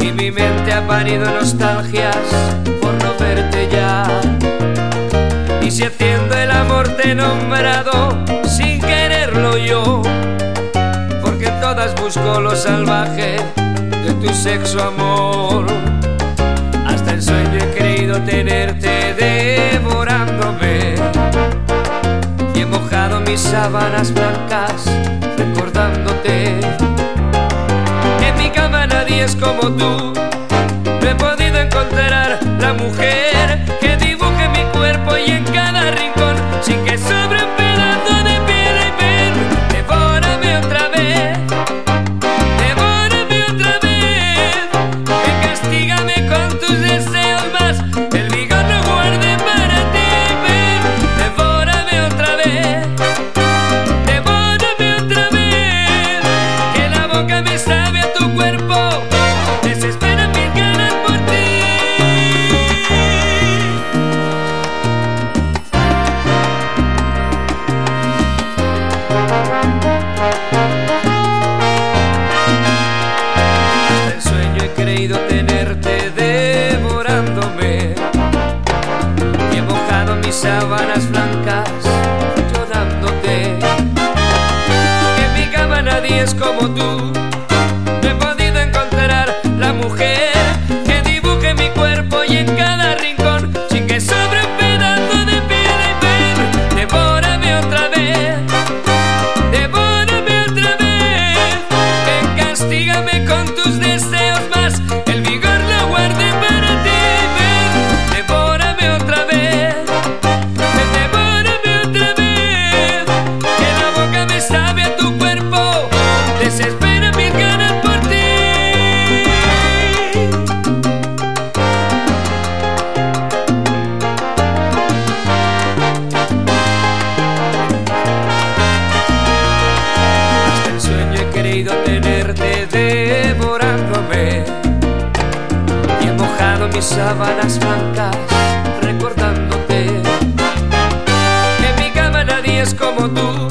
Y mi mente ha parido nostalgias por no verte ya. Y si haciendo el amor te he nombrado sin quererlo yo, porque todas busco lo salvaje de tu sexo amor. Hasta el sueño he creído tenerte devorándome. Y he mojado mis sábanas blancas es como tú. No he podido encontrar la mujer mis sábanas blancas recordándote. En mi cama nadie es como tú.